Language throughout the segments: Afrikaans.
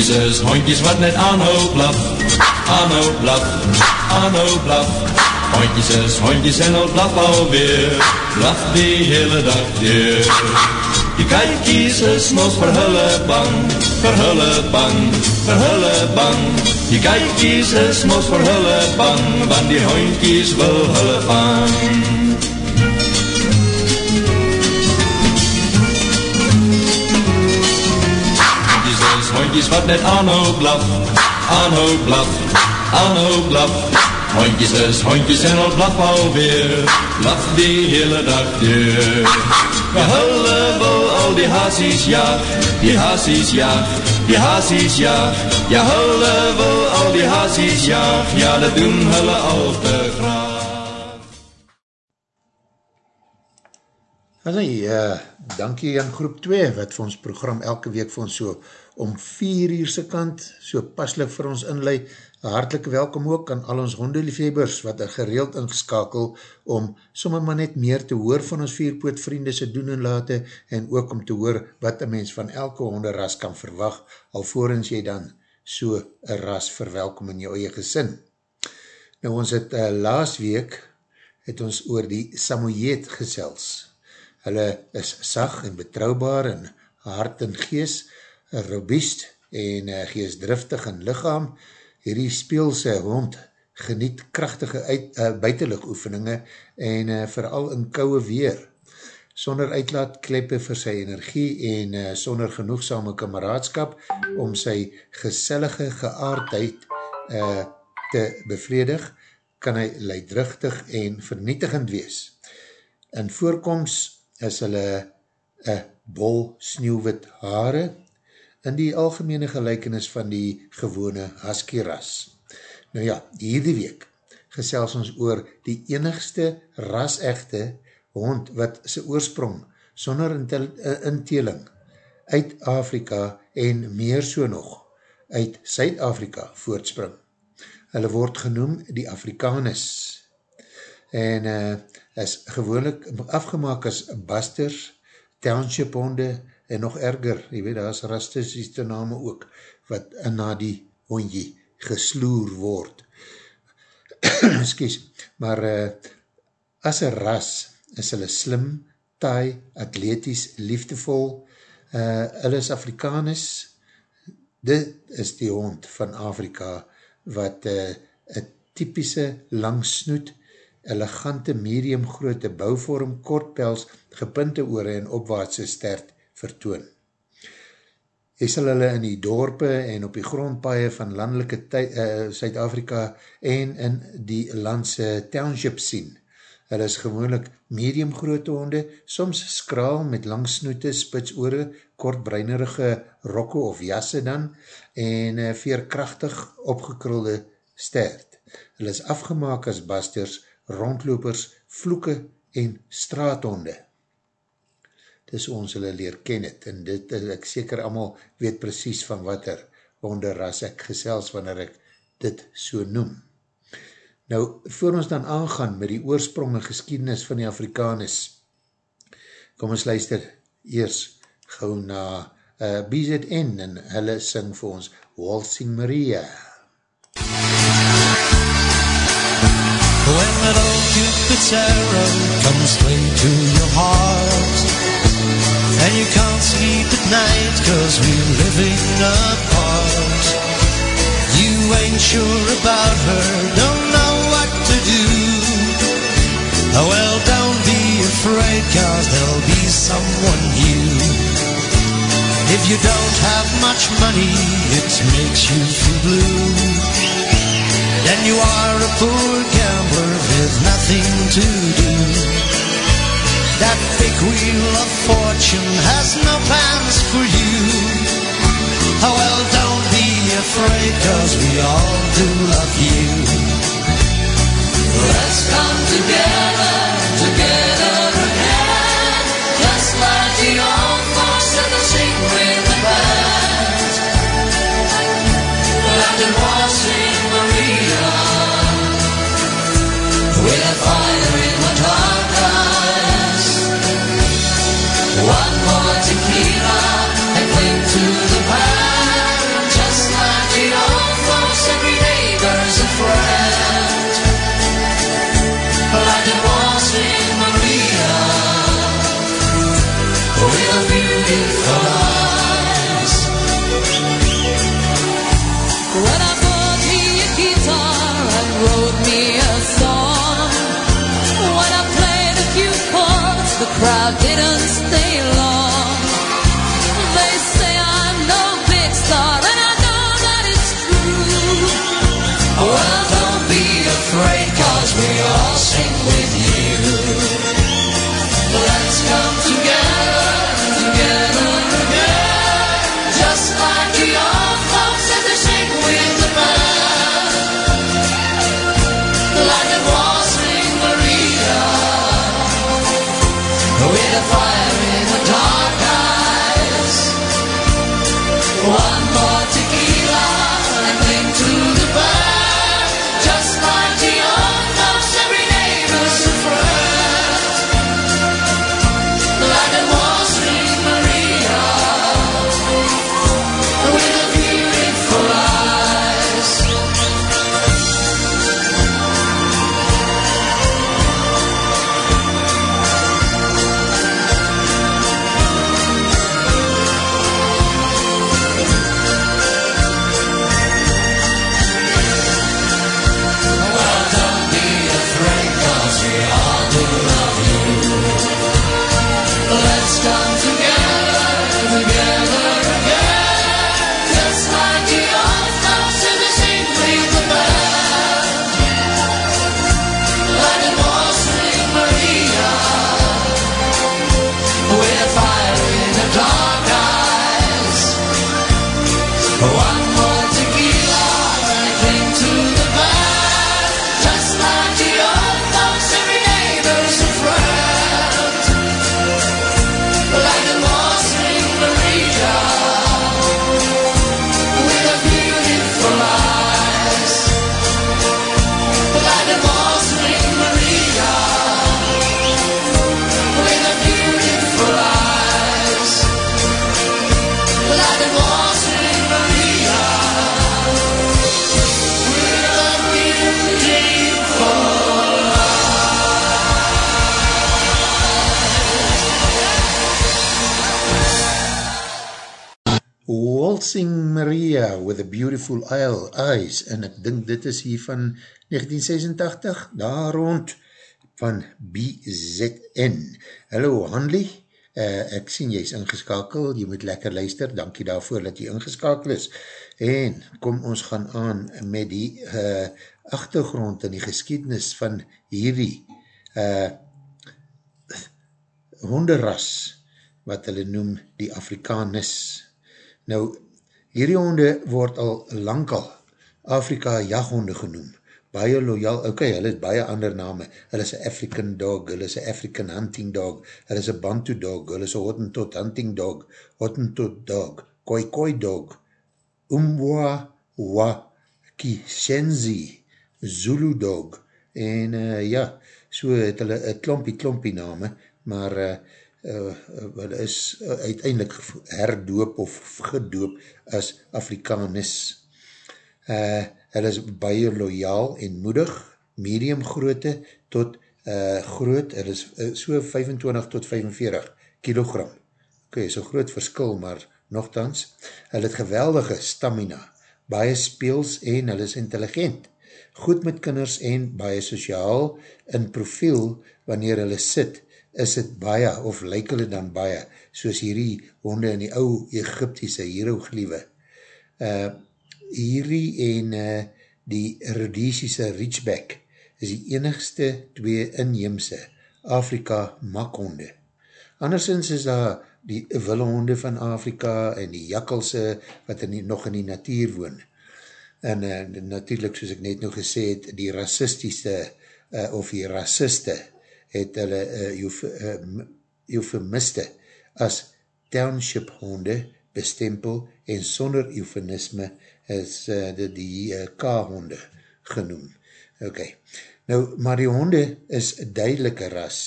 Hondjes is hondjes wat net aanhoop blaf, aanhoop blaf, aanhoop blaf. Hondjes is hondjes en al blaf alweer, blaf die hele dag weer. Die kijkies is mos vir hulle bang, vir hulle bang, vir hulle bang. Die kijkies is mos vir hulle bang, want die hondjies wil hulle vang. Hondjes wat net aanhoop blaf, aanhoop blaf, aanhoop blaf. Hondjes is hondjes en al blaf alweer, blaf die hele dag deur. Ja, hulle wil al die haasies jaag, die haasies jaag, die haasies jaag. Ja, hulle wil al die haasies jaag, ja, dat doen hulle al te graag. Hallo, uh, dankie aan groep 2, wat vir ons program elke week vir ons so om 4 uurse kant, so paslik vir ons inlei, hartelike welkom ook aan al ons hondeliefhebers wat er gereeld ingeskakel om sommer maar net meer te hoor van ons vierpoot vriende se doen en late en ook om te hoor wat een mens van elke honderras kan verwag alvorens jy dan so een ras verwelkom in jou eie gesin. Nou ons het uh, laas week het ons oor die Samoyed gesels. Hulle is sag en betrouwbaar en hart en geest robuust en uh, geestdriftig in lichaam. Hierdie speelse hond geniet krachtige uit, uh, buitenlig oefeninge en uh, vooral in kouwe weer. Sonder uitlaat kleppe vir sy energie en uh, sonder genoegsame kameraadskap om sy gesellige geaardheid uh, te bevredig, kan hy leidrugtig en vernietigend wees. In voorkomst is hulle een bol sneeuwwit hare, in die algemene gelijkenis van die gewone husky ras. Nou ja, hierdie week gesels ons oor die enigste ras-echte hond wat sy oorsprong sonder eh, inteling uit Afrika en meer so nog uit Suid-Afrika voortspring. Hulle word genoem die Afrikanus en uh, is gewoonlik afgemaak as basters, township honde en nog erger, jy weet, daar is rastistiese name ook, wat na die hondje gesloer word. Excuse, maar uh, as een ras is hulle slim, taai, atleties, liefdevol, uh, hulle is Afrikanus, dit is die hond van Afrika, wat uh, een typische lang snoet, elegante medium groote bouwvorm, kortpels, gepinte oore en opwaartse stert, vertoon. Jy sal hulle in die dorpe en op die grondpaaie van landelike uh, Suid-Afrika en in die landse township sien. Hulle is gewoonlik medium grote honde, soms skraal met lang snoete, spits oore, kort breinerige rokke of jasse dan, en uh, veerkrachtig opgekrulde stert. Hulle is afgemaak as basters, rondlopers, vloeke en straathonde dis ons hulle leer ken het, en dit is ek seker allemaal weet precies van wat er onderras ek gesels wanneer ek dit so noem. Nou, voor ons dan aangaan met die oorsprong en geschiedenis van die Afrikanus, kom ons luister eers gauw na uh, BZN en hulle sing vir ons Waltzing Maria. When that old Cupid's arrow comes straight to your heart And you can't sleep at night cause we're living apart You ain't sure about her, don't know what to do. Oh well, don't be afraid cause there'll be someone new. If you don't have much money, it makes you feel blue. Then you are a poor gambler with nothing to do that big wheel of fortune has no plans for you. Oh well, don't be afraid, cause we all do love you. Let's come together, understand. Waltzing Maria with a Beautiful Isle Eyes en ek dink dit is hier van 1986 daar rond van BZN Hallo Hanley uh, ek sien jy is ingeskakel jy moet lekker luister, dankie daarvoor dat jy ingeskakel is. En kom ons gaan aan met die uh, achtergrond en die geschiedenis van hierdie uh, honderras wat hulle noem die Afrikanis. Nou, hierdie honde word al lang al Afrika jaghonde genoem. Baie loyaal, ok, hulle het baie ander name. Hulle is African dog, hulle is African hunting dog, hulle is een Bantu dog, hulle is een Hottentot hunting dog, Hottentot dog, Koi Koi dog, Umwa Wa Kishenzi, Zulu dog, en uh, ja, so het hulle klompie klompie name, maar uh, uh, wat is uh, uiteindelik herdoop of gedoop as Afrikanis. Uh, hulle is baie loyaal en moedig, medium grootte tot uh, groot, hulle is uh, so 25 tot 45 kilogram. Ok, so groot verskil, maar nogthans, hulle het geweldige stamina, baie speels en hulle is intelligent, goed met kinders en baie sociaal in profiel wanneer hulle sit, is het baie, of lyk hulle dan baie, soos hierdie honde in die ou Egyptiese hierogliewe. Uh, hierdie en uh, die Rhodesiese Ridgeback is die enigste twee inheemse Afrika makhonde. Andersins is daar die willehonde van Afrika en die jakkelse wat in die, nog in die natuur woon. En uh, natuurlijk, soos ek net nog gesê het, die racistische uh, of die raciste het hulle uh, eufemiste as township honde bestempel en sonder eufemisme is uh, die, die uh, K-honde genoem. Ok, nou, maar die honde is duidelike ras,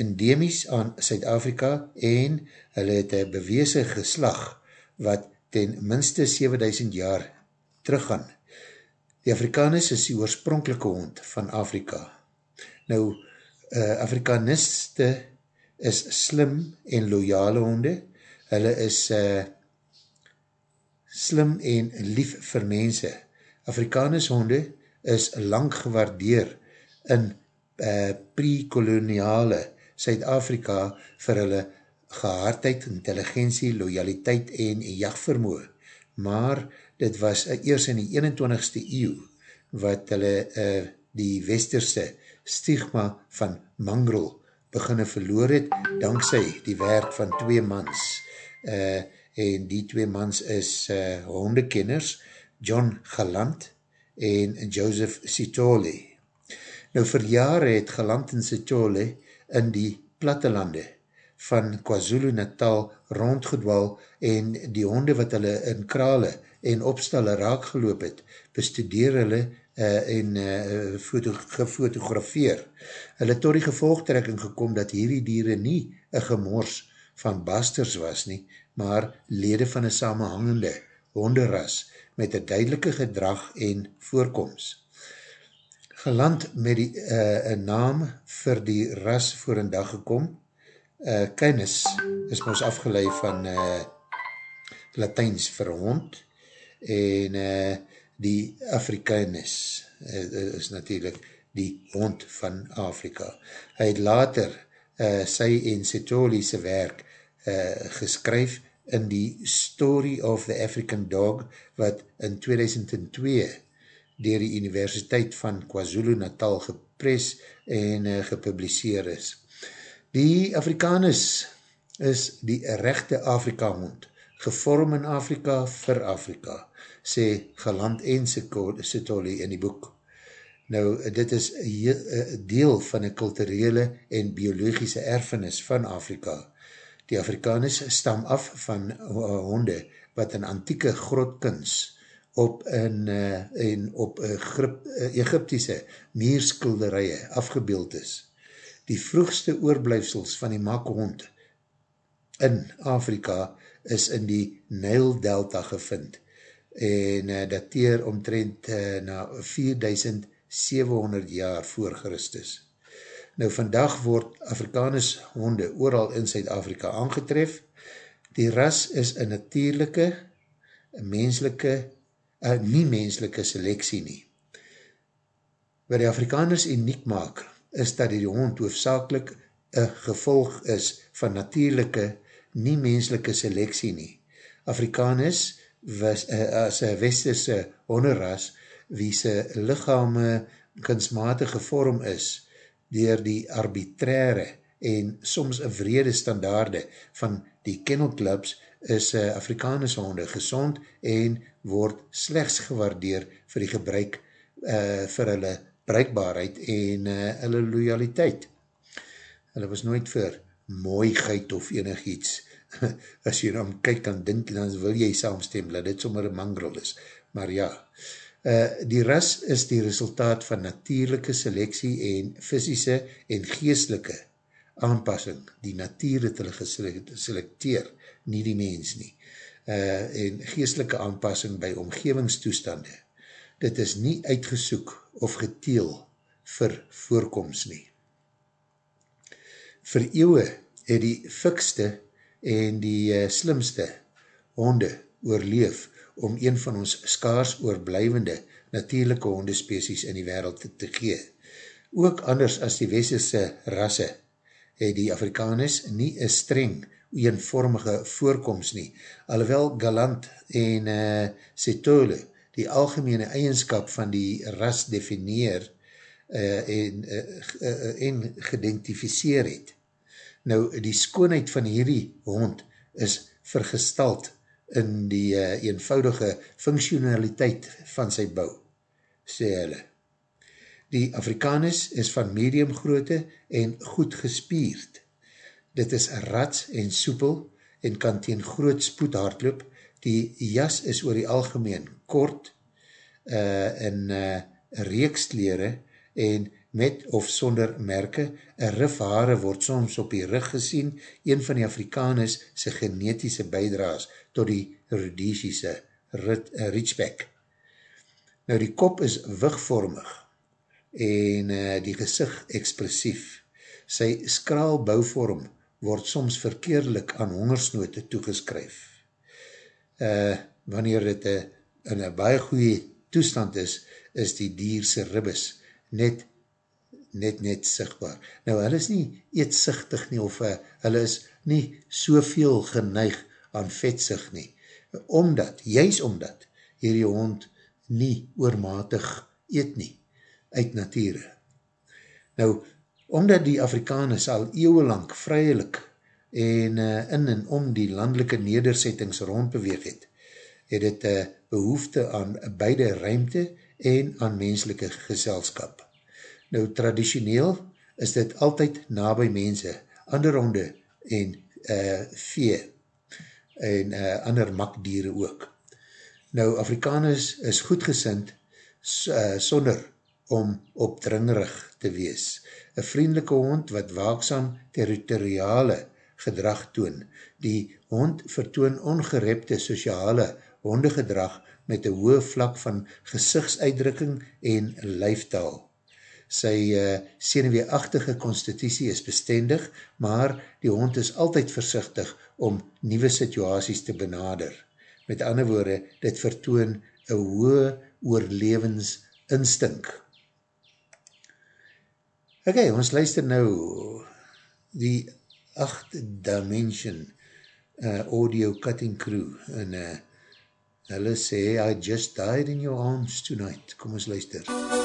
endemies aan Suid-Afrika en hulle het een beweese geslag wat ten minste 7000 jaar teruggaan. Die Afrikanus is die oorspronkelike hond van Afrika. Nou, uh, Afrikaniste is slim en loyale honde. Hulle is uh, slim en lief vir mense. Afrikanus honde is lang gewaardeer in uh, pre-koloniale Suid-Afrika vir hulle gehaardheid, intelligentie, loyaliteit en jachtvermoe. Maar dit was uh, eers in die 21ste eeuw wat hulle uh, die westerse stigma van mangrel beginne verloor het, dankzij die werk van twee mans. Uh, en die twee mans is uh, hondekenners, John Galant en Joseph Sitole. Nou vir jare het Galant en Sitole in die plattelande van KwaZulu-Natal rondgedwal en die honde wat hulle in krale en opstalle raak geloop het, bestudeer hulle uh, en uh, foto, gefotografeer. Hulle het tot die gevolgtrekking gekom dat hierdie dieren nie een gemors van basters was nie, maar lede van een samenhangende honderas met een duidelike gedrag en voorkomst geland met die uh, naam vir die ras voor een dag gekom. Uh, Kynus is ons afgeleid van uh, Latijns vir hond en uh, die Afrikanus uh, is natuurlijk die hond van Afrika. Hy het later uh, sy en Setoliese werk uh, geskryf in die Story of the African Dog wat in 2002 dier die Universiteit van KwaZulu-Natal gepres en uh, gepubliseer is. Die Afrikanus is die rechte Afrika hond, gevorm in Afrika vir Afrika, sê Galand en Sitoli in die boek. Nou, dit is deel van een kulturele en biologische erfenis van Afrika. Die Afrikanus stam af van honde wat in antieke grotkunst op in, uh, en op uh, grip, uh, Egyptiese meerskilderije afgebeeld is. Die vroegste oorblijfsels van die makhond in Afrika is in die Nile Delta gevind en uh, dateer omtrent uh, na 4700 jaar voor Christus. Nou vandag word Afrikanus honde ooral in Zuid-Afrika aangetref. Die ras is een natuurlijke, menselike een nie menselike selectie nie. Wat die Afrikaners uniek maak, is dat die hond hoofdzakelik een gevolg is van natuurlijke, nie menselike selectie nie. Afrikaners was uh, as een westerse honderras wie sy lichame kunstmatige vorm is dier die arbitraire en soms een vrede standaarde van die kennelclubs is Afrikaanse honde gezond en word slechts gewaardeer vir die gebruik uh, vir hulle bruikbaarheid en uh, hulle loyaliteit. Hulle was nooit vir mooigheid of enig iets. As jy dan kyk en dink, dan wil jy saamstem, dat dit sommer een mangrel is. Maar ja, uh, die ras is die resultaat van natuurlijke selectie en fysische en geestelike aanpassing. Die natuur het hulle geselecteer, nie die mens nie uh, en geestelike aanpassing by omgevingstoestande. Dit is nie uitgesoek of geteel vir voorkomst nie. Vir eeuwe het die fikste en die uh, slimste honde oorleef om een van ons skaars oorblijvende natuurlijke hondespecies in die wereld te, te gee. Ook anders as die westerse rasse het die Afrikanus nie een streng eenvormige voorkomst nie. Alhoewel Galant en uh, Setole die algemene eigenskap van die ras defineer uh, en, uh, uh, en gedentificeer het. Nou, die skoonheid van hierdie hond is vergestald in die uh, eenvoudige functionaliteit van sy bouw, sê hulle. Die Afrikanus is van medium grootte en goed gespierd. Dit is rats en soepel en kan teen groot spoed hardloop. Die jas is oor die algemeen kort uh, in uh, reekskleren en met of sonder merke. Een rifhaare word soms op die rug gesien, een van die Afrikaners sy genetische bijdraas tot die Rhodesiese uh, Ridgeback. Nou die kop is wigvormig en uh, die gezicht expressief. Sy skraal bouwvorm word soms verkeerlik aan hongersnote toegeskryf. Uh, wanneer dit uh, in een baie goeie toestand is, is die dierse ribbes net net net sigtbaar. Nou, hulle is nie eetsichtig nie, of uh, hulle is nie soveel geneig aan vetsig nie. Omdat, juist omdat, hierdie hond nie oormatig eet nie, uit nature. Nou, omdat die Afrikaners al eeuwelang vrylik en uh, in en om die landelike nedersettings rondbeweeg het, het het uh, behoefte aan beide ruimte en aan menselike geselskap. Nou, traditioneel is dit altyd na by mense, ander honde en uh, vee en uh, ander makdiere ook. Nou, Afrikaners is goedgesind uh, sonder om opdringerig te wees. Een vriendelike hond wat waaksam territoriale gedrag toon. Die hond vertoon ongerepte sociale hondegedrag met een hoë vlak van gezichtsuitdrukking en lijftaal. Sy uh, seneweeachtige constitutie is bestendig, maar die hond is altyd versichtig om nieuwe situaties te benader. Met ander woorde, dit vertoon een hoë oorlevensinstinkt. Ok, ons luister nou die 8 Dimension uh, Audio Cutting Crew en uh, hulle sê I just died in your arms tonight. Kom ons luister. I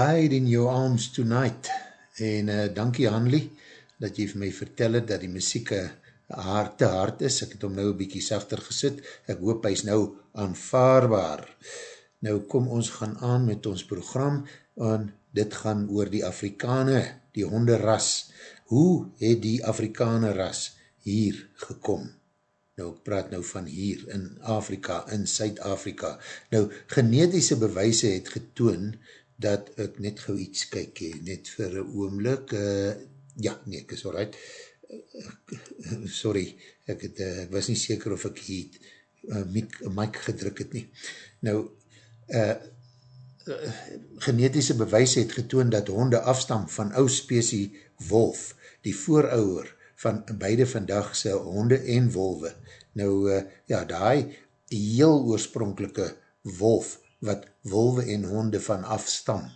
died in your arms tonight. En uh, dankie Hanlie, dat jy vir my vertel het dat die muziek haar te hard is. Ek het hom nou een bykie sachter gesit. Ek hoop hy is nou aanvaarbaar. Nou kom ons gaan aan met ons program en dit gaan oor die Afrikane, die honderras. Hoe het die Afrikane ras hier gekom? Nou, ek praat nou van hier in Afrika, in Suid-Afrika. Nou, genetische bewijse het getoon dat ek net gauw iets kyk, net vir een oomlik. Uh, ja, nee, ek is alright. Uh, sorry, ek, het, uh, ek was nie seker of ek hier uh, mic, gedruk het nie. Nou, uh, genetische bewijse het getoon dat honde afstam van ou spesie wolf, die voorouwer van beide vandagse honde en wolwe. Nou, uh, ja, die heel oorspronkelike wolf, wat wolwe en honde van afstam,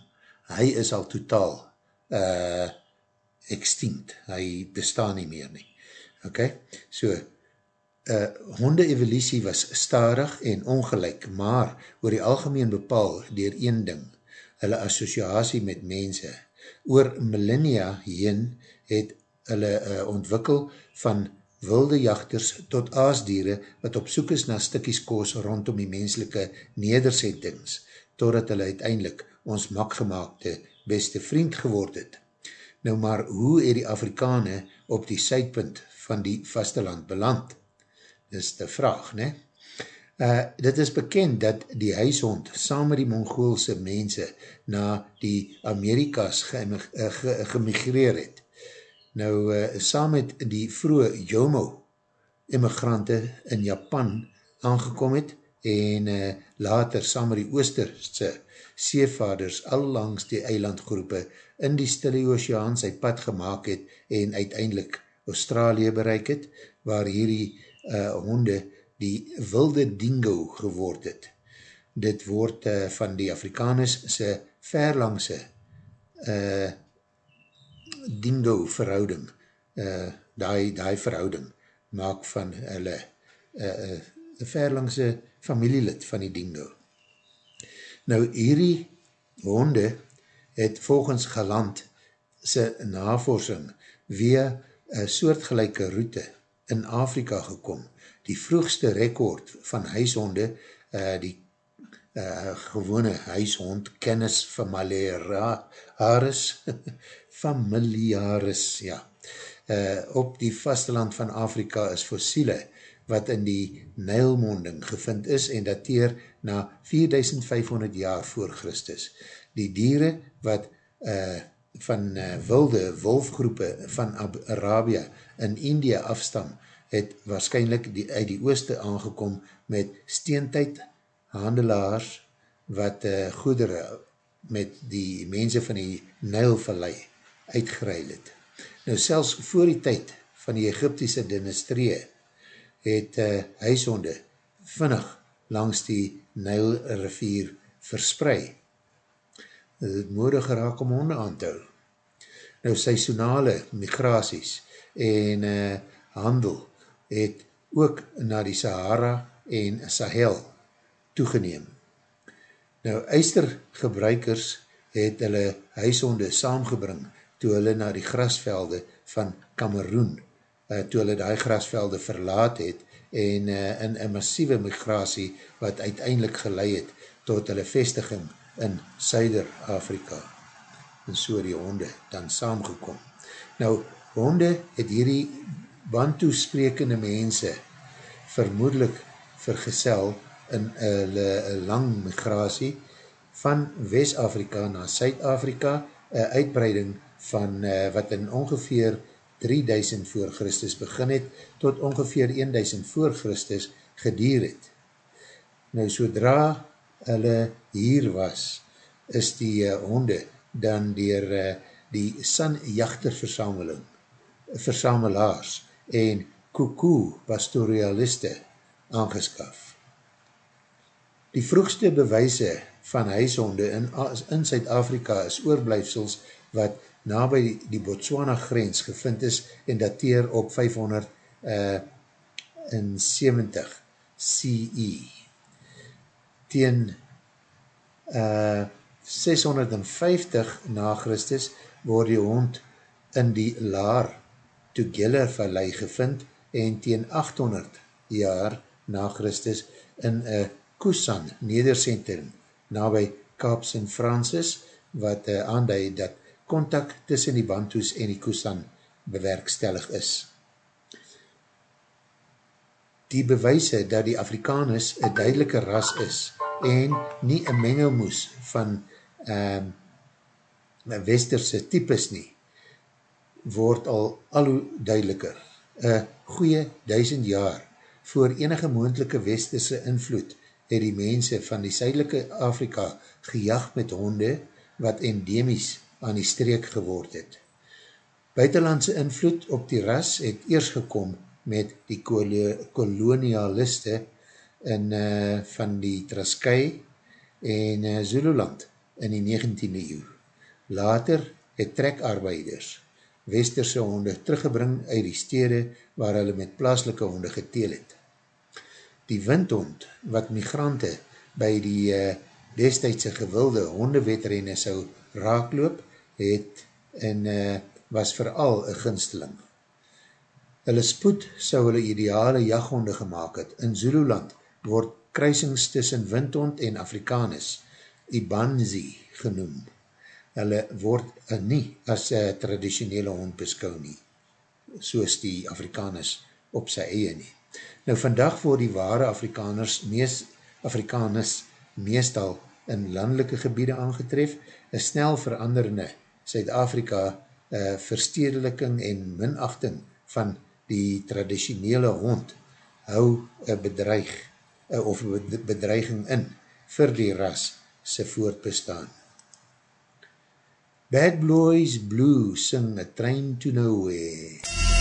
hy is al totaal uh, extinct, hy bestaan nie meer nie. Ok, so, uh, honde evolutie was starig en ongelijk, maar oor die algemeen bepaal dier een ding, hulle associatie met mense. Oor millennia heen het hulle uh, ontwikkel van wilde jachters tot aasdiere wat op soek is na stikkies koos rondom die menselike nederzettings, totdat hulle uiteindelik ons makgemaakte beste vriend geword het. Nou maar, hoe het die Afrikane op die sydpunt van die vasteland beland? Dis de vraag, ne? Uh, dit is bekend dat die huishond saam met die Mongoolse mense na die Amerikas gemigreer ge, ge, het nou uh, saam met die vroege Jomo immigrante in Japan aangekom het en uh, later saam met die oosterse seevaders al langs die eilandgroepe in die stille oceaan sy pad gemaakt het en uiteindelik Australië bereik het, waar hierdie uh, honde die wilde dingo geword het. Dit word uh, van die Afrikaners sy verlangse uh, dingo verhouding, uh, die, die verhouding, maak van hulle uh, uh, verlangse familielid van die dingo. Nou, hierdie honde het volgens geland sy navorsing via een soortgelijke route in Afrika gekom. Die vroegste rekord van huishonde, uh, die uh, gewone huishond, kennis familiaris, familiaris, ja. Uh, op die vasteland van Afrika is fossiele wat in die Nijlmonding gevind is en dateer na 4500 jaar voor Christus. Die dieren wat uh, van uh, wilde wolfgroepe van Arabia in India afstam, het waarschijnlijk die, uit die ooste aangekom met steentijd handelaars wat uh, goedere met die mense van die Nijlvallei uitgeruil het. Nou selfs voor die tyd van die Egyptiese dynastrie het uh, huishonde vinnig langs die Nijlrivier versprei. Het het moedig geraak om honde aan te hou. Nou seisonale migraties en uh, handel het ook na die Sahara en Sahel toegeneem. Nou, eistergebruikers het hulle huishonde saamgebring toe hulle na die grasvelde van Kameroen, uh, toe hulle die grasvelde verlaat het en uh, in een massieve migratie wat uiteindelik geleid het tot hulle vestiging in Suider-Afrika. En so die honde dan saamgekom. Nou, honde het hierdie bantoe sprekende mense vermoedelijk vergesel in hulle lang migratie van West-Afrika na Suid-Afrika, een uitbreiding van uh, wat in ongeveer 3000 voor Christus begin het, tot ongeveer 1000 voor Christus gedier het. Nou, sodra hulle hier was, is die uh, honde dan dier uh, die sanjachterversameling, versamelaars en koekoe pastorialiste aangeskaf. Die vroegste bewijse van huishonde in, in Zuid-Afrika is oorblijfsels wat na by die, Botswana grens gevind is en dateer op 570 CE. Tegen uh, 650 na Christus word die hond in die laar Togeller vallei gevind en teen 800 jaar na Christus in een Kusan nedercentrum na by Kaap St. Francis wat uh, aanduid dat contact tussen die Bantoes en die Kusan bewerkstellig is die bewijse dat die Afrikanus een duidelike ras is en nie een mengelmoes van um, westerse types nie, word al al hoe duideliker. Een goeie duisend jaar voor enige moendelike westerse invloed het die mense van die zuidelike Afrika gejag met honde wat endemies aan die streek geword het. Buitenlandse invloed op die ras het eers gekom met die kolonialiste in, uh, van die Traskei en uh, Zululand in die 19e eeuw. Later het trekarbeiders westerse honde teruggebring uit die stede waar hulle met plaaslike honde geteel het. Die windhond wat migrante by die uh, destijdse gewilde hondewetrenne sou raakloop het en uh, was vooral een ginsteling. Hulle spoed sou hulle ideale jaghonde gemaakt het. In Zululand word kruisings tussen windhond en Afrikanus, Ibanzi genoem. Hulle word nie as uh, traditionele hond beskou nie, soos die Afrikanus op sy eie nie. Nou vandag word die ware Afrikaners mees, Afrikanus meestal in landelike gebiede aangetref, een snel veranderende Suid-Afrika uh, verstedeliking en minachting van die traditionele hond hou een bedreig of bedreiging in vir die ras sy voortbestaan. Bad Boys Blue sing A Train to Nowhere.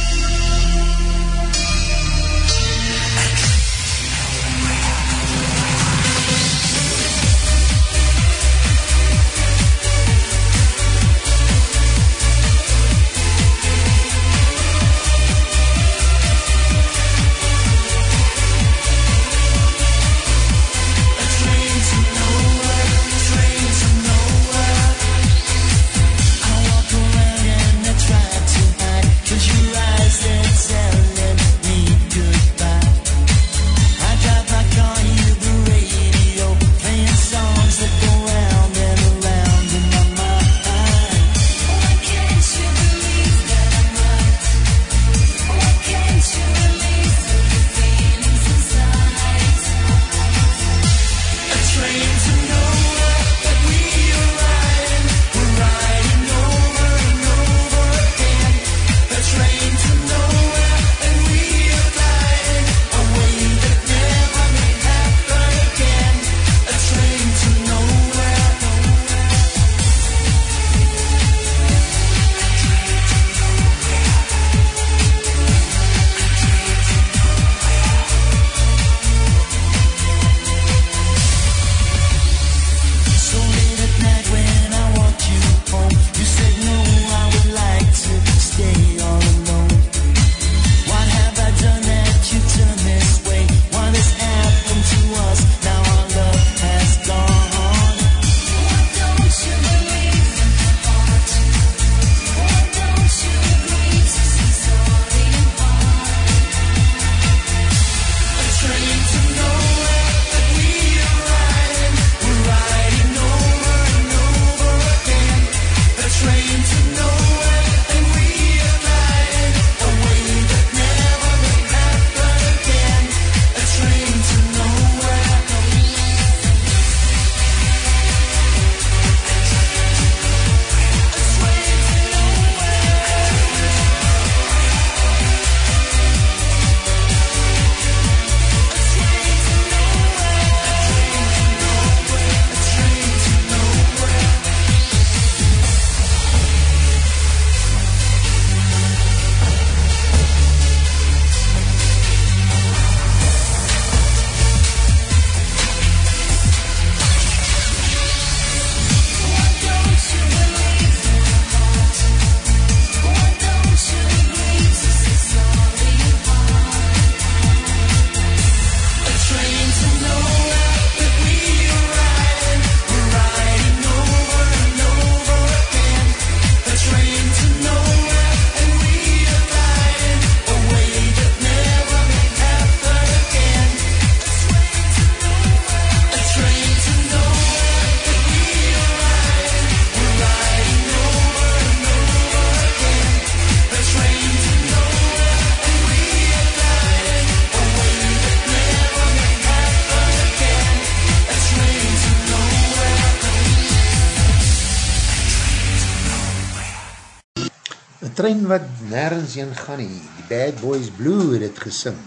Trein wat nergens heen gaan nie, die Bad Boys Blue het het gesing,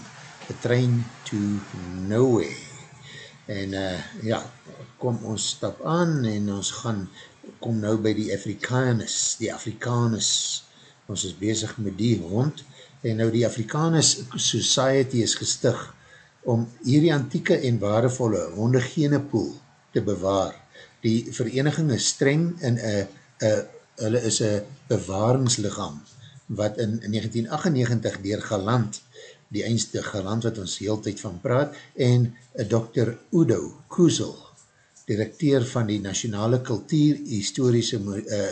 A Train to Nowhere. En uh, ja, kom ons stap aan en ons gaan, kom nou by die Afrikanus, die Afrikanus, ons is bezig met die hond, en nou die Afrikanus Society is gestig om hierdie antieke en waardevolle hondegene pool te bewaar. Die vereniging is streng en hulle is een bewaringslichaam wat in 1998 dier Galant, die eindste Galant wat ons heel tyd van praat, en Dr. Udo Koezel, directeur van die Nationale Kultuur Historische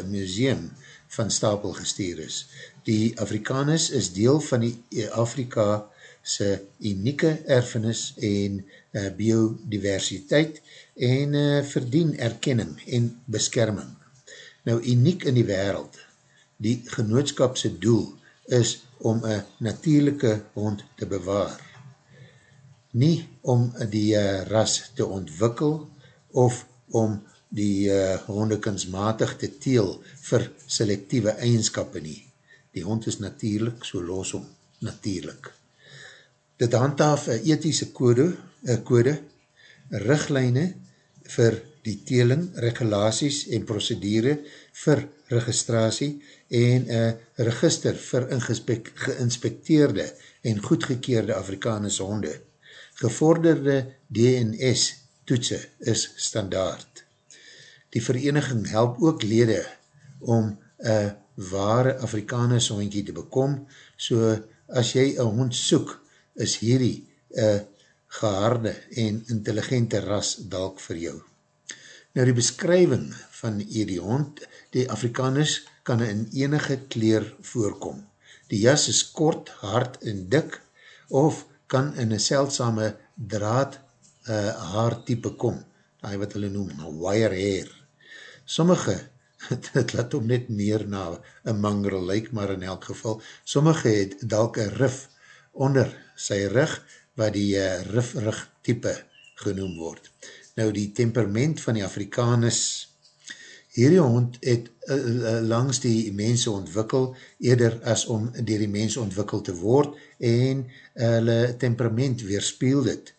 Museum van Stapel gestuur is. Die Afrikanus is deel van die Afrika sy unieke erfenis en uh, biodiversiteit en uh, verdien erkenning en beskerming. Nou, uniek in die wereld, die genootskapse doel is om een natuurlijke hond te bewaar. Nie om die uh, ras te ontwikkel of om die uh, honde kunstmatig te teel vir selectieve eigenskapen nie. Die hond is natuurlijk, so los om, natuurlijk. Dit handhaaf een ethische code, een code, richtlijne vir die teling, regulaties en procedure vir registratie en een register vir geinspecteerde en goedgekeerde Afrikaanse honde. Gevorderde DNS toetse is standaard. Die vereniging help ook lede om een ware Afrikaanse hondje te bekom, so as jy een hond soek, is hierdie een geharde en intelligente ras dalk vir jou. Nou die beskrywing van hierdie hond, die Afrikaners kan in enige kleer voorkom. Die jas is kort, hard en dik, of kan in een seldsame draad uh, haar type kom, die wat hulle noem, wire hair. Sommige, het laat om net meer na een mangrel lyk, maar in elk geval, sommige het dalk een rif onder sy rug, wat die uh, rif-rug type genoem word nou die temperament van die Afrikanus, hierdie hond het uh, uh, langs die mense ontwikkel, eerder as om dier die mense ontwikkel te word, en hulle temperament weerspeel dit.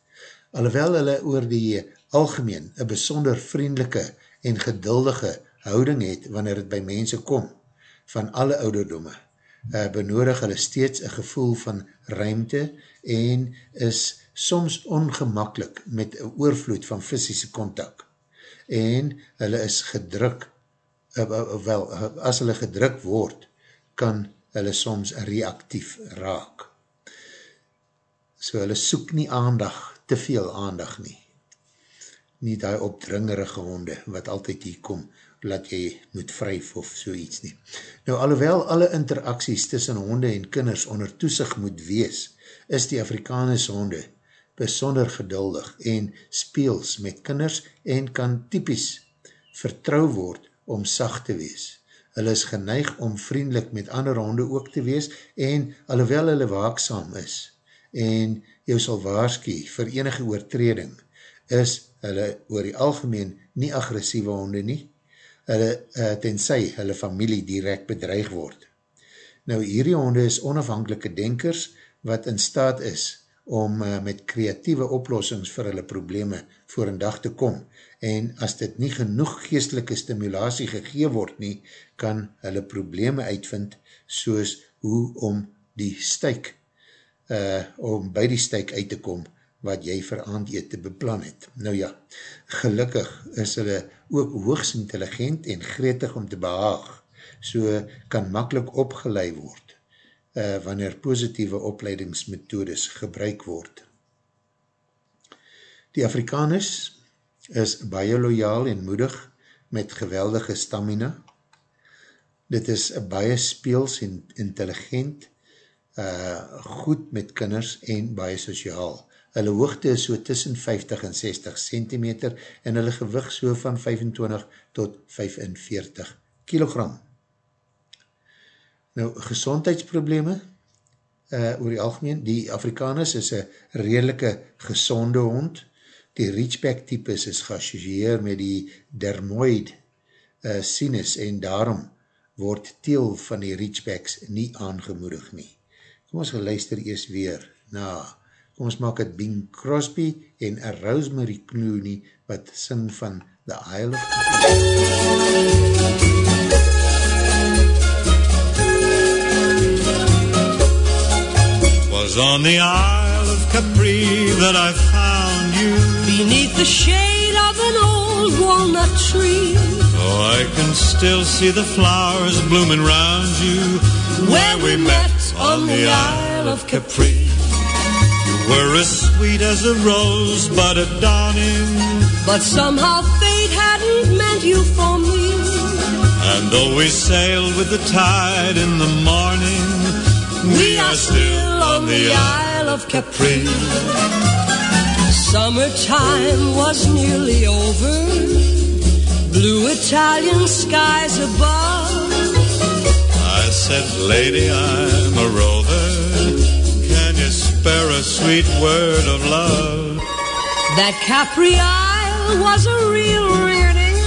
Alhoewel hulle oor die algemeen een besonder vriendelike en geduldige houding het, wanneer het by mense kom, van alle ouderdomme, uh, benodig hulle steeds een gevoel van ruimte en is soms ongemakkelijk met een oorvloed van fysische contact. En hulle is gedruk, uh, wel, as hulle gedruk word, kan hulle soms reactief raak. So hulle soek nie aandag, te veel aandag nie. Nie die opdringerige honde, wat altyd hier kom, laat jy moet vryf of so iets nie. Nou, alhoewel alle interacties tussen honde en kinders onder toesig moet wees, is die Afrikaanse honde besonder geduldig en speels met kinders en kan typies vertrouw word om sacht te wees. Hulle is geneig om vriendelik met ander honde ook te wees en alhoewel hulle waaksaam is en jou sal waarskie vir enige oortreding, is hulle oor die algemeen nie agressieve honde nie, hulle, uh, tenzij hulle familie direct bedreig word. Nou hierdie honde is onafhankelike denkers wat in staat is om uh, met kreatieve oplossings vir hulle probleme voor een dag te kom. En as dit nie genoeg geestelike stimulatie gegee word nie, kan hulle probleme uitvind soos hoe om die stuik, uh, om by die stuik uit te kom wat jy vir aandje te beplan het. Nou ja, gelukkig is hulle ook hoogst intelligent en gretig om te behaag, so kan makkelijk opgeleid word uh, wanneer positieve opleidingsmethodes gebruik word. Die Afrikaners is baie loyaal en moedig met geweldige stamina. Dit is baie speels en intelligent, uh, goed met kinders en baie sociaal. Hulle hoogte is so tussen 50 en 60 centimeter en hulle gewig so van 25 tot 45 kilogram. Nou, gezondheidsprobleme, uh, oor die algemeen, die Afrikanus is een redelike gezonde hond, die Reachback types is geassocieer met die dermoid uh, sinus en daarom word teel van die reachbacks nie aangemoedig nie. Kom ons geluister eers weer na, kom ons maak het Bing Crosby en a Rosemary Clooney wat sing van The Isle of Was on the Isle of Capri that I found you. Beneath the shade of an old walnut tree, Oh, I can still see the flowers blooming round you. where we met on the Isle of Capri. You were as sweet as a rose, but at dawning. But somehow fate hadn't meant you for me. And though we sailed with the tide in the morning, We are still on the Isle of Capri. Summertime was nearly over. Blue Italian skies above. I said, Lady, I'm a rover. Can you spare a sweet word of love? That Capri Isle was a real rearding.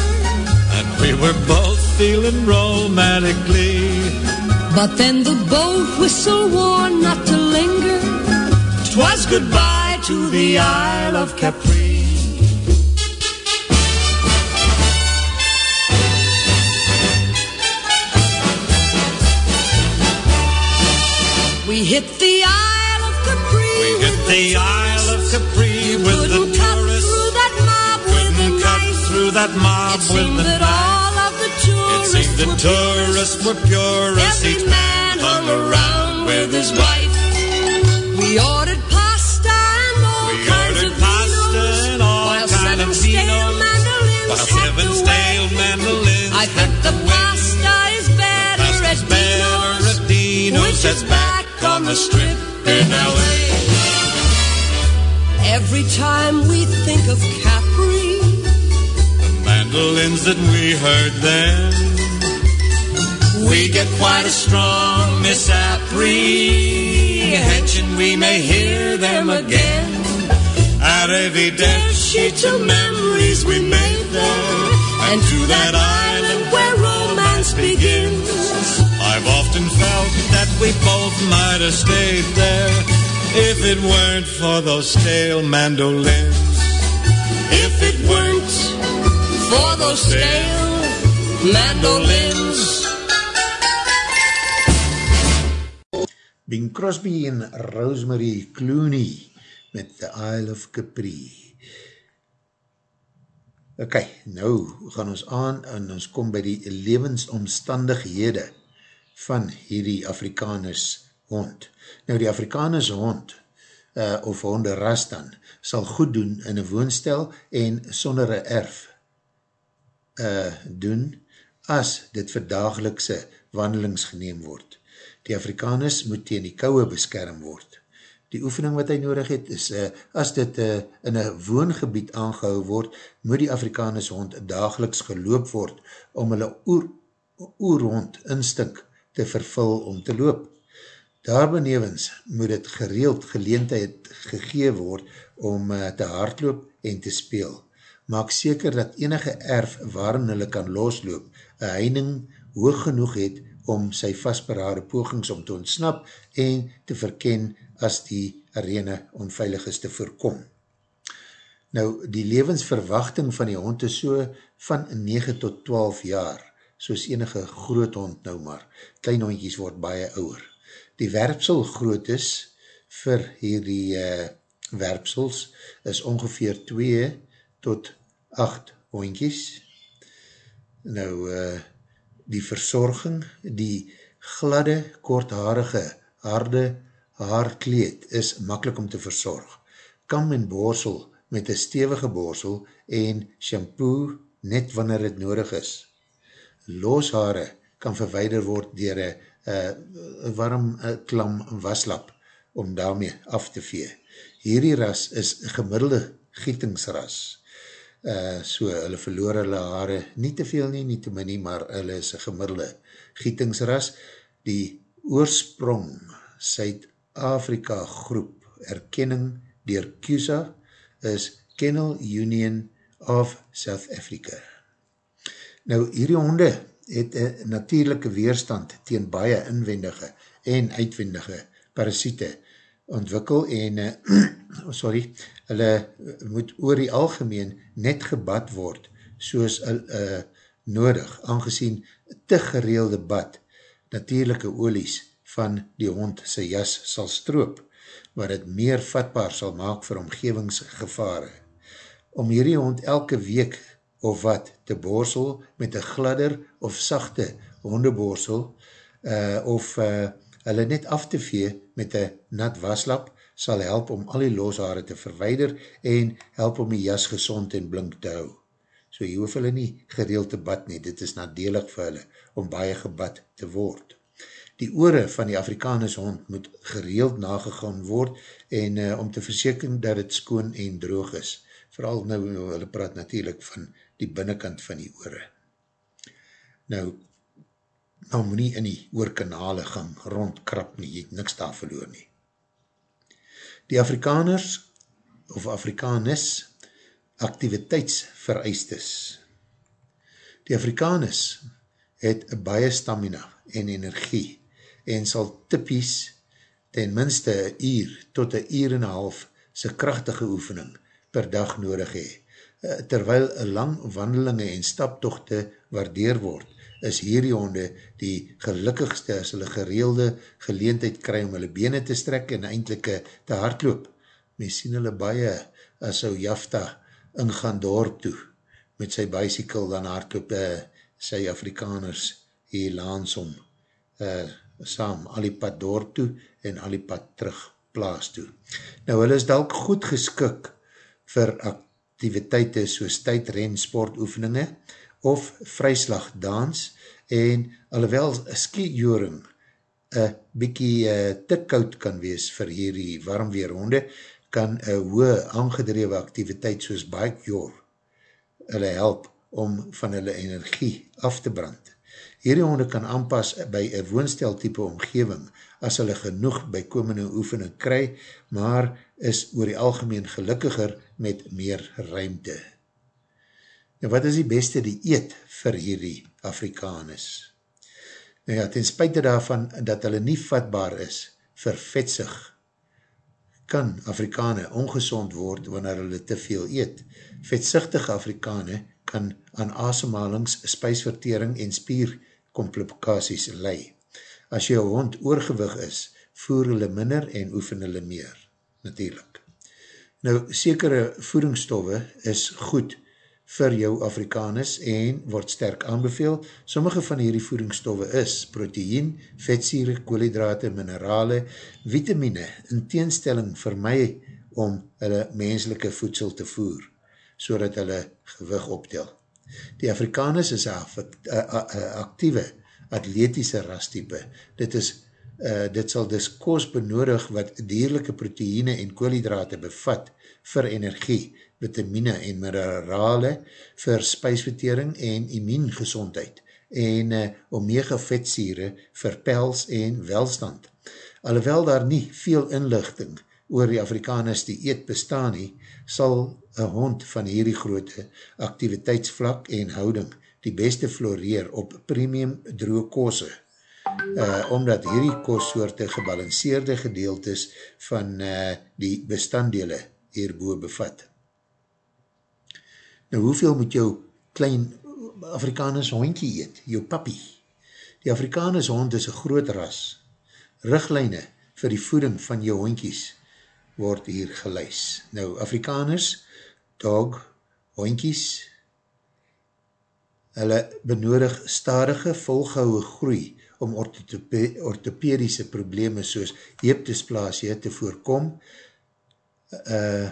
And we were both feeling romantically. But then the boat whistle warned not to linger. Twas goodbye to the Isle of Capri. We hit the Isle of Capri. We hit the Isle of Capri with the Couldn't cut tourists. through that mob with Couldn't knife. through that mob It with seemed the that all of the tourists were were purists. Every Each man hung around with his wife. We ordered pasta and all We kinds ordered of pasta and all while kind seven of stale mandolins While seven stale mandolins I think the pasta is better at Dino's, at Dino's. which is back on the strip in L.A. Every time we think of Capri, The mandolins that we heard then. We get quite a strong misapprehension we may hear them again. At evidence sheets of memories we made there. and to that island where romance begins. I've often felt that we both might have stayed there if it weren't for those stale mandolins. If it weren't For those stale mandolins. Bing Crosby en Rosemary Clooney met The Isle of Capri. Ok, nou gaan ons aan en ons kom by die levensomstandighede van hierdie Afrikaners hond. Nou die Afrikaners hond, uh, of honderras dan, sal goed doen in een woonstel en sonder een erf uh, doen as dit vir dagelikse wandelings geneem word. Die Afrikaners moet teen die kouwe beskerm word. Die oefening wat hy nodig het is, uh, as dit uh, in een woongebied aangehou word, moet die Afrikaners hond dageliks geloop word om hulle oer, oerhond instink te vervul om te loop. Daarbenevens moet het gereeld geleentheid gegee word om uh, te hardloop en te speel. Maak seker dat enige erf waarin hulle kan losloop, een heining hoog genoeg het om sy vastberade pogings om te ontsnap en te verken as die arene onveilig is te voorkom. Nou, die levensverwachting van die hond is so van 9 tot 12 jaar, soos enige groot hond nou maar. Klein hondjies word baie ouwer. Die werpsel groot is vir hierdie uh, werpsels is ongeveer 2 tot 8 hondjies. Nou, uh, die verzorging, die gladde, kortharige, harde haarkleed is makkelijk om te verzorg. Kam en borsel met een stevige borsel en shampoo net wanneer het nodig is. Looshaare kan verweider word dier een warm a, klam waslap om daarmee af te vee. Hierdie ras is gemiddelde gietingsras. Uh, so hulle verloor hulle haare nie te veel nie, nie te min nie, maar hulle is een gemiddelde gietingsras. Die oorsprong Suid-Afrika groep erkenning dier CUSA is Kennel Union of South Africa. Nou, hierdie honde het een natuurlijke weerstand teen baie inwendige en uitwendige parasiete ontwikkel en uh, sorry, hulle moet oor die algemeen net gebad word soos uh, nodig, aangezien te gereelde bad natuurlijke olies van die hond sy jas sal stroop, wat het meer vatbaar sal maak vir omgevingsgevare. Om hierdie hond elke week of wat te borsel met een gladder of sachte hondeborsel uh, of uh, hulle net af te vee met een nat waslap sal help om al die loshaare te verweider en help om die jas gezond en blink te hou. So jy hoef hulle nie gereeld te bad nie, dit is nadelig vir hulle om baie gebad te word. Die oore van die Afrikanis hond moet gereeld nagegaan word en uh, om te verseker dat het skoon en droog is. Vooral nou, hulle praat natuurlijk van die binnenkant van die oore. Nou, nou moet nie in die oorkanale gaan rondkrap nie, jy het niks daar verloor nie. Die Afrikaners of Afrikanis activiteitsvereistes. Die Afrikanus het baie stamina en energie en sal typies ten minste een uur tot een uur en een half sy krachtige oefening per dag nodig hee. Eh, terwyl lang wandelinge en staptochte waardeer word, is hierdie honde die gelukkigste as hulle gereelde geleentheid kry om hulle bene te strek en eindelijk te hardloop. Mens sien hulle baie as ou Jafta ingaan dorp toe met sy bicycle dan hardloop uh, sy Afrikaners hier laans om uh, saam al die pad dorp toe en al die pad terug plaas toe. Nou hulle is dalk goed geskik vir activiteite soos tydren sportoefeninge, of vryslag dans en alhoewel ski-joring een bykie uh, te koud kan wees vir hierdie warmweerhonde, kan een hoë aangedrewe activiteit soos bike-jor hulle help om van hulle energie af te brand. Hierdie honde kan aanpas by een woonsteltype omgeving as hulle genoeg by komende oefening kry, maar is oor die algemeen gelukkiger met meer ruimte. Nou wat is die beste die eet vir hierdie Afrikaners? Nou ja, ten spuite daarvan dat hulle nie vatbaar is vir vetsig, kan Afrikane ongezond word wanneer hulle te veel eet. Vetsichtige Afrikane kan aan asemhalings, spijsvertering en spierkomplikaties lei. As jou hond oorgewig is, voer hulle minder en oefen hulle meer, natuurlijk. Nou, sekere voedingsstoffe is goed, vir jou Afrikanus en word sterk aanbeveel. Sommige van hierdie voedingsstoffe is proteïen, vetsiere, koolhydrate, minerale, vitamine, in teenstelling vir my om hulle menselike voedsel te voer, so dat hulle gewig optel. Die Afrikanus is een actieve, atletiese rastype. Dit is Uh, dit sal dus koos benodig wat dierlijke proteïne en koolhydrate bevat vir energie, vitamine en minerale vir spijsvertering en immuungezondheid en uh, omega vetsiere vir pels en welstand. Alhoewel daar nie veel inlichting oor die Afrikaners die eet bestaan nie, sal een hond van hierdie grote activiteitsvlak en houding die beste floreer op premium droe kose, uh, omdat hierdie kossoorte gebalanceerde gedeeltes van uh, die bestanddele hierboe bevat. Nou, hoeveel moet jou klein Afrikaners hondje eet? Jou papi. Die Afrikaners hond is een groot ras. Ruglijne vir die voeding van jou hondjies word hier geluis. Nou, Afrikaners, dog, hondjies, hulle benodig stadige, volgouwe groei om orthopedische probleme soos heepdysplasie te voorkom. Uh,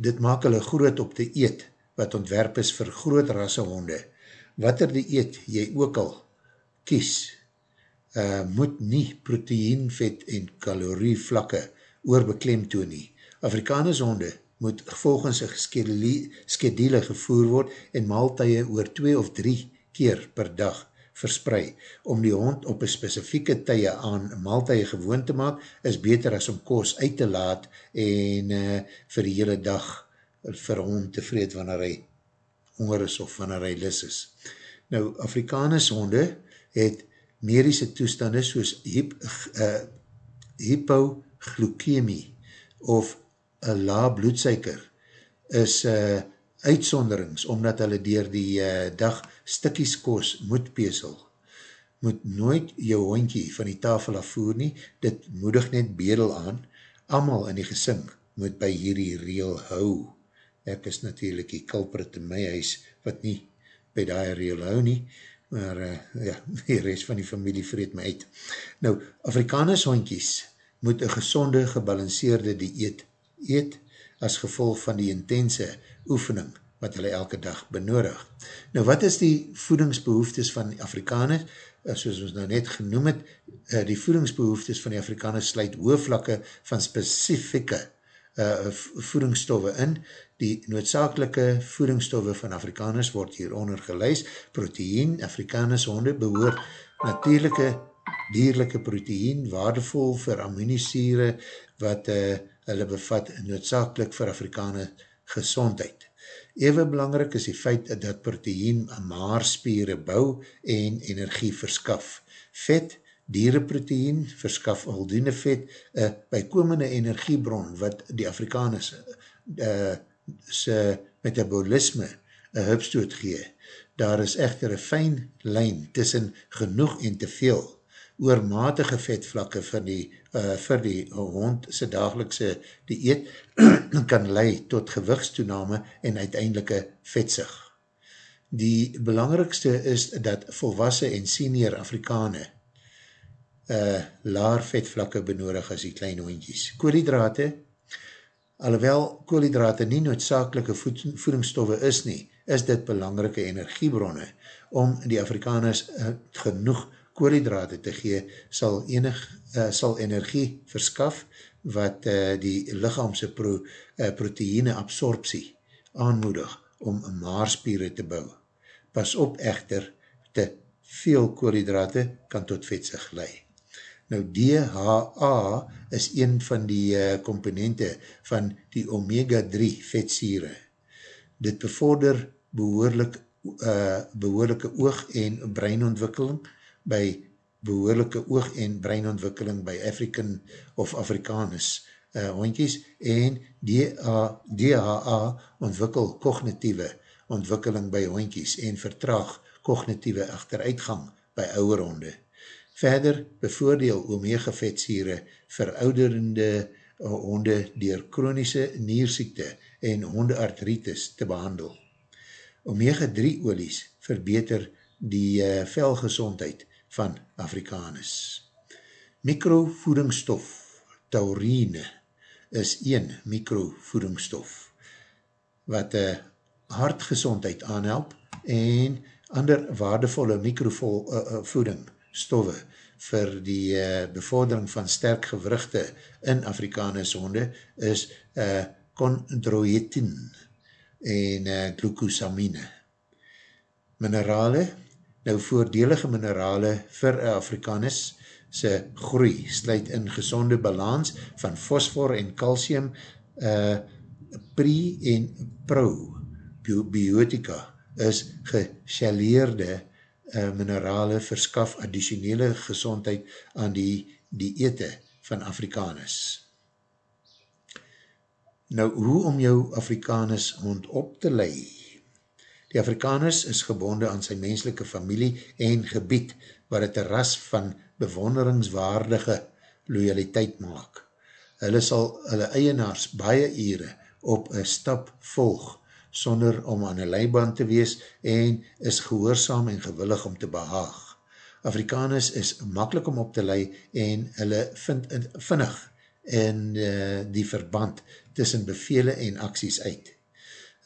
dit maak hulle groot op te eet wat ontwerp is vir groot rasse honde, wat er die eet jy ook al kies, uh, moet nie proteïen, vet en kalorie vlakke oorbekleem toon nie. Afrikanis honde moet volgens een skedule gevoer word en maaltuie oor 2 of 3 keer per dag versprei. Om die hond op een specifieke tye aan maaltuie gewoon te maak, is beter as om koos uit te laat en uh, vir die hele dag vir hom te vreed wanneer hy honger is of wanneer hy lis is. Nou, Afrikaners honde het medische toestande soos hip, uh, hypoglycemie of een la bloedsuiker is uh, uitsonderings omdat hulle dier die uh, dag stikkies koos moet pesel. Moet nooit jou hondje van die tafel afvoer nie, dit moedig net bedel aan, amal in die gesing moet by hierdie reel hou. Ek is natuurlijk die kulprit in my huis, wat nie by die reel hou nie, maar uh, ja, die rest van die familie vreet my uit. Nou, Afrikaners hondjies moet een gezonde, gebalanceerde dieet eet as gevolg van die intense oefening wat hulle elke dag benodig. Nou wat is die voedingsbehoeftes van die Afrikaners? Eh, soos ons nou net genoem het, eh, die voedingsbehoeftes van die Afrikaners sluit hoofvlakke van specifieke uh, voedingsstoffe in. Die noodzakelike voedingsstoffe van Afrikaners word hieronder geluis. Proteïen, Afrikaners honde behoor natuurlijke dierlijke proteïen, waardevol vir ammuniesiere, wat uh, hulle bevat noodzakelik vir Afrikaner gezondheid. Even belangrijk is die feit dat proteïen maarspiere bou en energie verskaf. Vet, diereproteïen, verskaf voldoende vet, een bykomende energiebron wat die Afrikaners uh, sy metabolisme een hupstoot gee. Daar is echter een fijn lijn tussen genoeg en te veel oormatige vetvlakke vir die, uh, vir die hond sy dagelikse dieet kan lei tot gewigstoename en uiteindelike vetsig. Die belangrikste is dat volwasse en senior Afrikane uh, laar vetvlakke benodig as die klein hondjies. Koolhydrate, alhoewel koolhydrate nie noodzakelike voed, voedingsstoffe is nie, is dit belangrike energiebronne om die Afrikaners uh, genoeg koolhydrate te gee, sal, enig, uh, sal energie verskaf wat uh, die lichaamse pro, uh, proteïne absorptie aanmoedig om maarspiere te bou. Pas op echter, te veel koolhydrate kan tot vetsig lei. Nou DHA is een van die uh, komponente van die omega-3 vetsiere. Dit bevorder behoorlik, uh, behoorlijke oog- en breinontwikkeling, by behoorlijke oog- en breinontwikkeling by African of Afrikanus uh, hondjies en DHA, DHA ontwikkel kognitieve ontwikkeling by hondjies en vertraag kognitieve achteruitgang by ouwe honde. Verder bevoordeel omega vetsiere verouderende uh, honde dier chronische niersiekte en hondeartritis te behandel. Omega 3 olies verbeter die uh, velgezondheid van Afrikanus. Mikrovoedingsstof, taurine, is een mikrovoedingsstof wat uh, hartgezondheid aanhelp en ander waardevolle mikrovoeding uh, stoffe vir die uh, bevordering van sterk gewrugte in Afrikanus honde is uh, chondroitin en uh, glucosamine. Minerale, Nou voordelige minerale vir Afrikanus sy groei sluit in gezonde balans van fosfor en calcium uh, pre en pro biotika is geshaleerde uh, minerale verskaf additionele gezondheid aan die diëte van Afrikanus. Nou, hoe om jou Afrikanus hond op te leid? Die Afrikaners is gebonde aan sy menselike familie en gebied waar het een ras van bewonderingswaardige loyaliteit maak. Hulle sal hulle eienaars baie ure op een stap volg sonder om aan een leiband te wees en is gehoorzaam en gewillig om te behaag. Afrikaners is makkelijk om op te lei en hulle vind vinnig in uh, die verband tussen bevele en acties uit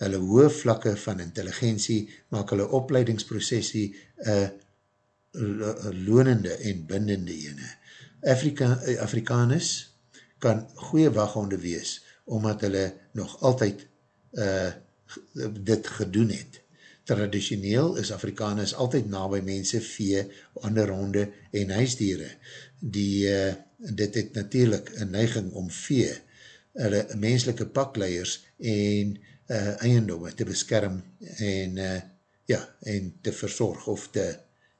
hulle hoë vlakke van intelligentie maak hulle opleidingsprocesie uh, lonende en bindende ene. Afrika, Afrikanus kan goeie waghonde wees, omdat hulle nog altyd uh, dit gedoen het. Traditioneel is Afrikanus altyd na by mense, vee, ander honde en huisdiere. Die, uh, dit het natuurlijk een neiging om vee, hulle menselike pakleiers en uh, eiendomme te beskerm en uh, ja, en te verzorg of te,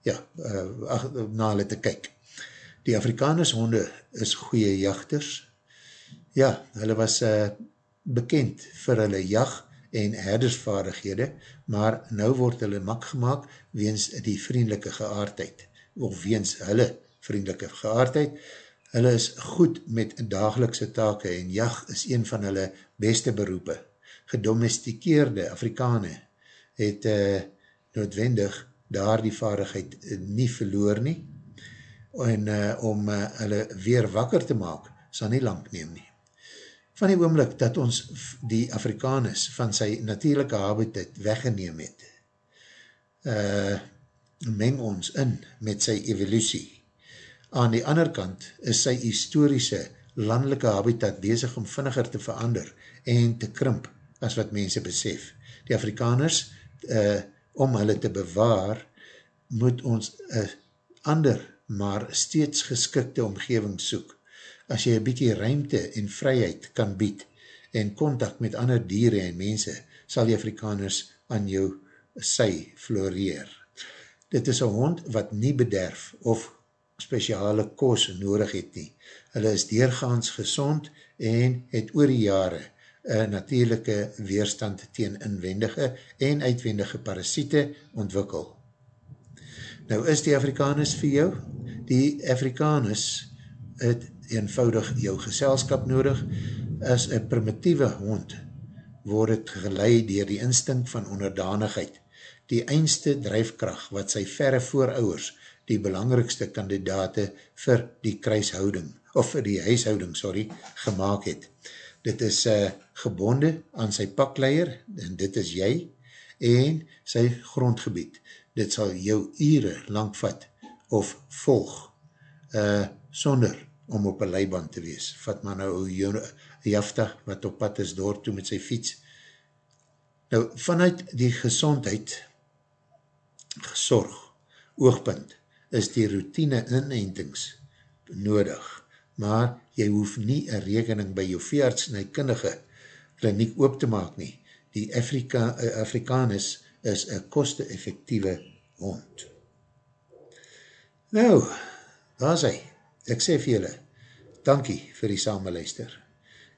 ja, uh, na hulle te kyk. Die Afrikaners honde is goeie jachters. Ja, hulle was uh, bekend vir hulle jacht en herdersvaardighede, maar nou word hulle mak gemaakt weens die vriendelike geaardheid, of weens hulle vriendelike geaardheid. Hulle is goed met dagelikse take en jacht is een van hulle beste beroepe. Gedomestikeerde Afrikane het uh, noodwendig daar die vaardigheid nie verloor nie, en uh, om uh, hulle weer wakker te maak, sal nie lang neem nie. Van die oomlik dat ons die Afrikanus van sy natuurlijke habitat weggeneem het, uh, meng ons in met sy evolutie. Aan die ander kant is sy historische landelike habitat bezig om vinniger te verander en te krimp as wat mense besef. Die Afrikaners, uh, om hulle te bewaar, moet ons een ander maar steeds geskikte omgeving soek. As jy een bykie ruimte en vryheid kan bied en contact met ander dieren en mense, sal die Afrikaners aan jou sy floreer. Dit is een hond wat nie bederf of speciale koos nodig het nie. Hulle is deurgaans gezond en het oor die jare een natuurlijke weerstand teen inwendige en uitwendige parasiete ontwikkel. Nou is die Afrikanus vir jou, die Afrikanus het eenvoudig jou geselskap nodig, as een primitieve hond word het geleid dier die instinct van onderdanigheid, die eindste drijfkracht wat sy verre voorouwers die belangrikste kandidate vir die kruishouding, of vir die huishouding, sorry, gemaakt het. Dit is uh, gebonde aan sy pakleier, en dit is jy, en sy grondgebied. Dit sal jou ure lang vat, of volg, uh, sonder om op een leiband te wees. Vat maar nou jafta wat op pad is door toe met sy fiets. Nou, vanuit die gezondheid gesorg, oogpunt, is die routine inentings nodig, maar jy hoef nie een rekening by jou veearts en kundige kliniek oop te maak nie. Die Afrika, Afrikanus is een koste-effectieve hond. Nou, daar is hy. Ek sê vir julle, dankie vir die samenluister.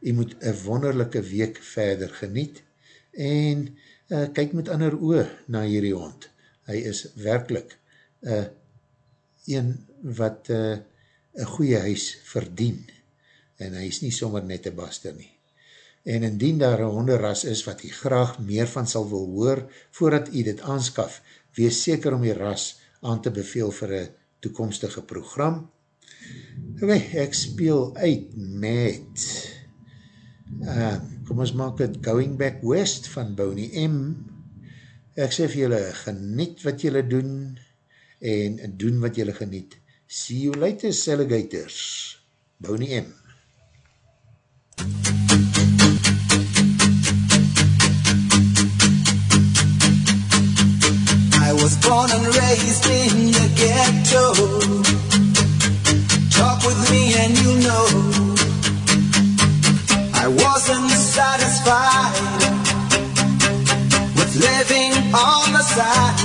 Jy moet een wonderlijke week verder geniet en uh, kyk met ander oor na hierdie hond. Hy is werkelijk uh, een wat uh, een goeie huis verdien en hy is nie sommer net een baster nie. En indien daar een honderras is wat jy graag meer van sal wil hoor voordat jy dit aanskaf, wees seker om die ras aan te beveel vir een toekomstige program. Ok, ek speel uit met uh, kom ons maak het Going Back West van Boney M. Ek sê vir julle, geniet wat julle doen en doen wat julle geniet. See you later, Alligators. Boney M. I was born and raised in the ghetto. Talk with me and you know I wasn't satisfied with living on the side.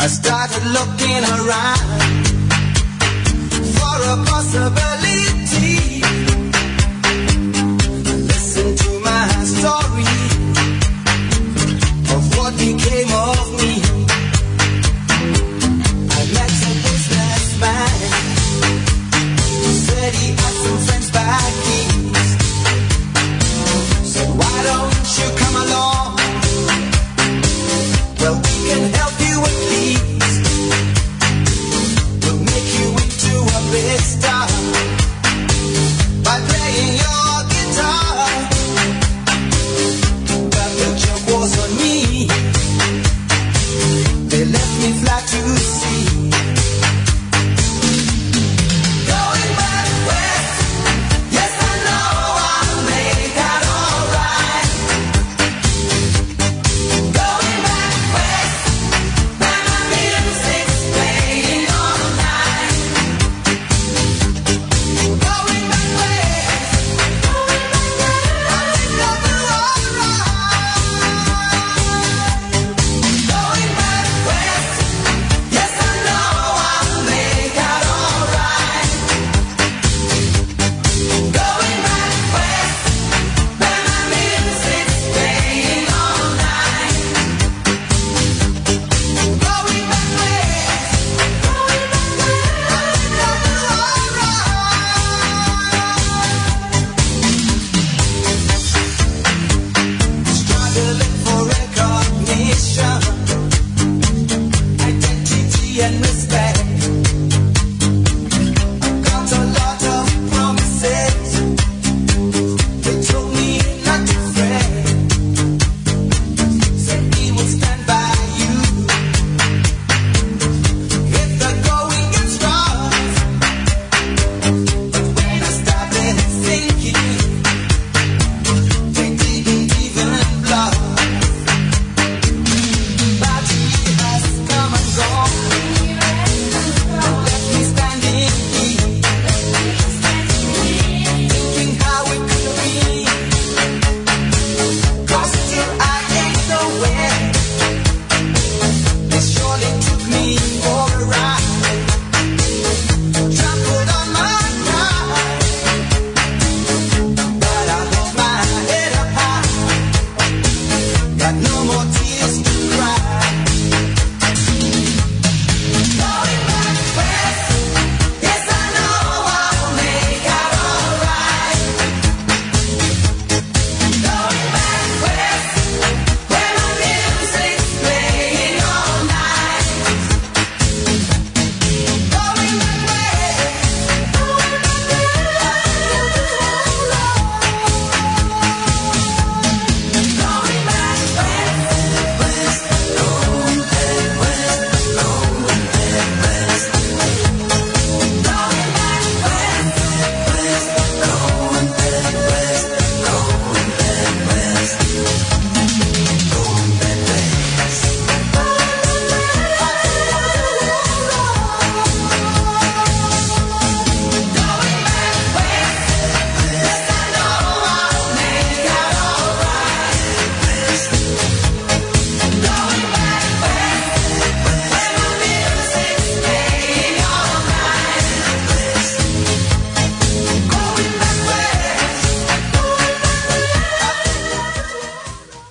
I started looking around for a possibility. Listen to my story of what became of.